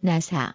나사.